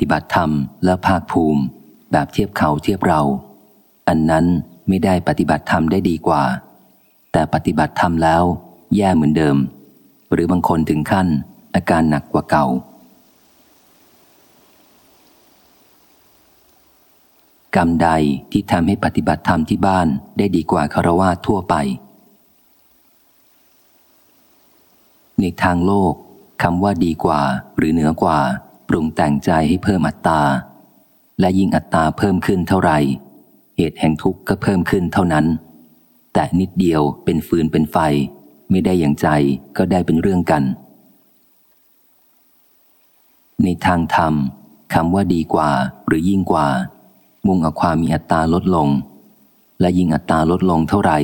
ฏิบัติธรรมและภาคภูมิ แบบเทียบเขาเทียบเรา อันนั้นไม่ได้ปฏิบัติธรรมได้ดีกว่า แต่ปฏิบัติธรรมแล้ว แย่เหมือนเดิม หรือบางคนถึงขั้น อาการหนักกว่าเก่า กรรมใดที่ทำให้ปฏิบัติธรรมที่บ้านได้ดีกว่าคารวะทั่วไป ในทางโลกคำว่าดีกว่าหรือเหนือกว่า รุงแต่งใจให้เพิ่มอัตตา และยิ่งอัตตาเพิ่มขึ้นเท่าไหร่ เหตุแห่งทุกข์ก็เพิ่มขึ้นเท่านั้น แต่นิดเดียวเป็นฟืนเป็นไฟ ไม่ได้อย่างใจก็ได้เป็นเรื่องกัน ในทางธรรมคำว่าดีกว่าหรือยิ่งกว่า มุ่งเอาความมีอัตตาลดลง และยิ่งอัตตาลดลงเท่าไหร่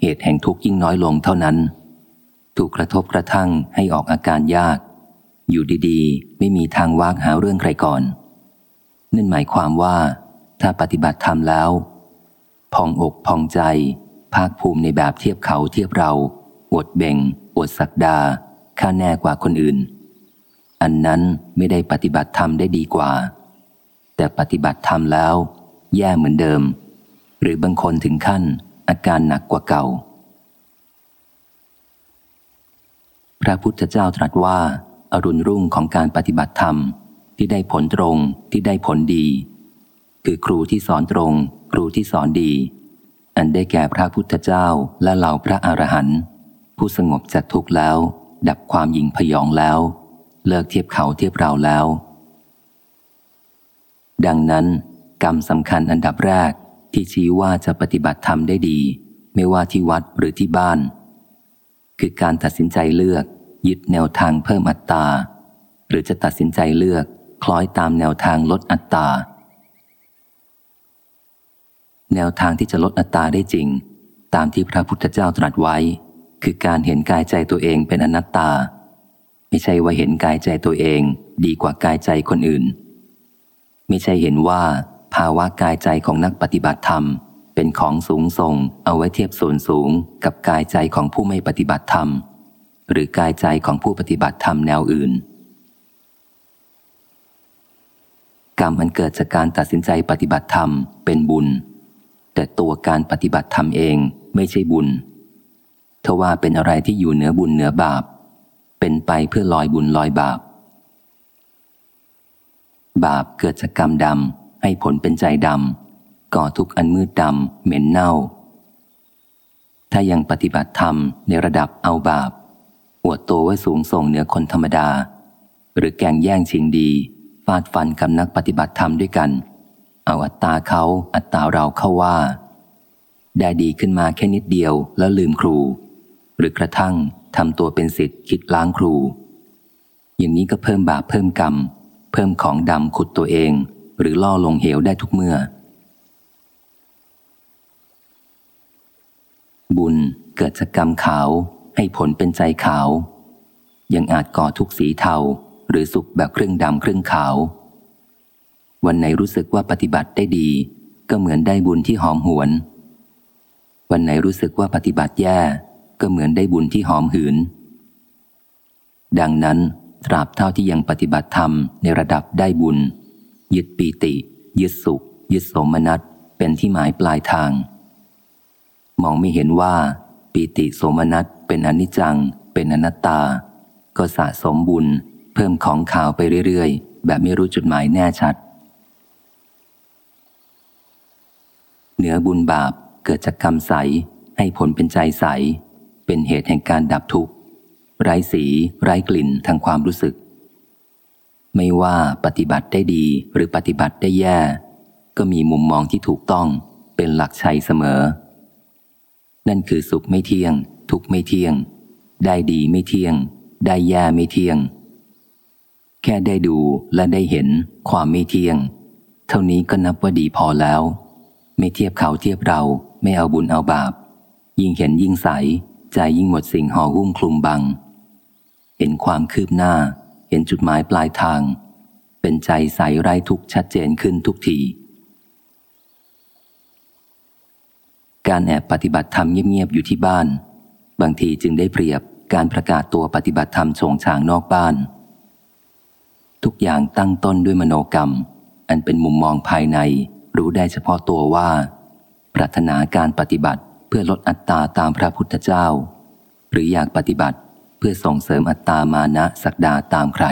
เหตุแห่งทุกข์ยิ่งน้อยลงเท่านั้น ถูกกระทบกระทั่งให้ออกอาการยาก อยู่ดีๆ ไม่มีทางวากหาเรื่องใครก่อน นั่นหมายความว่า ถ้าปฏิบัติธรรมแล้ว พองอกพองใจ ภาคภูมิในแบบเทียบเขาเทียบเราอดเบ่งอดสักดาค่าแน่กว่าคนอื่น อันนั้นไม่ได้ปฏิบัติธรรมได้ดีกว่า แต่ปฏิบัติธรรมแล้ว แย่เหมือนเดิม หรือบางคนถึงขั้นอาการหนักกว่าเก่า พระพุทธเจ้าตรัสว่า อรุณรุ่งของการปฏิบัติธรรม ที่ได้ผลตรงที่ได้ผลดี คือครูที่สอนตรง ครูที่สอนดี อันได้แก่พระพุทธเจ้าและเหล่าพระอรหันต์ผู้สงบจากทุกข์แล้ว ดับความหยิ่งพยองแล้ว เลิกเทียบเขาเทียบเราแล้ว ดังนั้น กรรมสำคัญอันดับแรกที่ชี้ว่าจะปฏิบัติธรรมได้ดี ไม่ว่าที่วัดหรือที่บ้าน คือการตัดสินใจเลือก ยึดแนวทางเพิ่มอัตราหรือจะตัดสินใจเลือกคล้อยตามแนวทางลดอัตราแนวทางที่จะลดอัตราได้จริง ตามที่พระพุทธเจ้าตรัสไว้ คือการเห็นกายใจตัวเองเป็นอนัตตา ไม่ใช่ว่าเห็นกายใจตัวเองดีกว่ากายใจคนอื่น ไม่ใช่เห็นว่าภาวะกายใจของนักปฏิบัติธรรม เป็นของสูงส่งเอาไว้เทียบส่วนสูงกับกายใจของผู้ไม่ปฏิบัติธรรม หรือกายใจของผู้ปฏิบัติธรรมแนวอื่น กรรมอันเกิดจากการตัดสินใจปฏิบัติธรรมเป็นบุญ แต่ตัวการปฏิบัติธรรมเองไม่ใช่บุญทว่าเป็นอะไรที่อยู่เหนือบุญเหนือบาป เป็นไปเพื่อลอยบุญลอยบาป บาปเกิดจากกรรมดำให้ผลเป็นใจดำก่อทุกข์อันมืดดำเหม็นเน่า ถ้ายังปฏิบัติธรรมในระดับเอาบาป อวดตัวว่าสูงส่งเหนือคนธรรมดา หรือแก่งแย่งชิงดีฟาดฟันกับนักปฏิบัติธรรมด้วยกัน เอาอัตตาเขาอัตตาเราเข้าว่า ได้ดีขึ้นมาแค่นิดเดียวแล้วลืมครู หรือกระทั่งทำตัวเป็นสิทธิ์คิดล้างครู อย่างนี้ก็เพิ่มบาปเพิ่มกรรม เพิ่มของดำขุดตัวเอง หรือล่อลงเหวได้ทุกเมื่อ บุญเกิดจากกรรมขาว ให้ผลเป็นใจขาว ยังอาจก่อทุกสีเทาหรือสุขแบบครึ่งดำครึ่งขาว วันไหนรู้สึกว่าปฏิบัติได้ดี ก็เหมือนได้บุญที่หอมหวน วันไหนรู้สึกว่าปฏิบัติแย่ก็เหมือนได้บุญที่หอมหืน ดังนั้นตราบเท่าที่ยังปฏิบัติธรรมในระดับได้บุญ ยึดปีติ ยึดสุข ยึดสมนัตเป็นที่หมายปลายทาง มองไม่เห็นว่าปีติโสมนัส เป็นอนิจจัง เป็นอนัตตา ก็สะสมบุญ เพิ่มของข่าวไปเรื่อยๆ แบบไม่รู้จุดหมายแน่ชัด เหนือบุญบาปเกิดจากกรรมใส ให้ผลเป็นใจใส เป็นเหตุแห่งการดับทุกข์ ไร้สี ไร้กลิ่นทางความรู้สึก ไม่ว่าปฏิบัติได้ดีหรือปฏิบัติได้แย่ ก็มีมุมมองที่ถูกต้องเป็นหลักชัยเสมอ นั่นคือสุขไม่เที่ยง ทุกไม่เที่ยง ได้ดีไม่เที่ยง ได้แย่ไม่เที่ยง แค่ได้ดูและได้เห็นความไม่เที่ยง เท่านี้ก็นับว่าดีพอแล้ว ไม่เทียบเขาเทียบเราไม่เอาบุญเอาบาป ยิ่งเห็นยิ่งใส ใจยิ่งหมดสิ่งห่อหุ้มคลุมบัง เห็นความคืบหน้า เห็นจุดหมายปลายทาง เป็นใจใสไร้ทุกชัดเจนขึ้นทุกทีการแอบปฏิบัติธรรมเงียบๆอยู่ที่บ้าน บางทีจึงได้เปรียบการประกาศตัวปฏิบัติธรรมชงฉางนอกบ้าน ทุกอย่างตั้งต้นด้วยมโนกรรม อันเป็นมุมมองภายใน รู้ได้เฉพาะตัวว่า ปรารถนาการปฏิบัติเพื่อลดอัตตาตามพระพุทธเจ้า หรืออยากปฏิบัติเพื่อส่งเสริมอัตตามานะสักดาตามใคร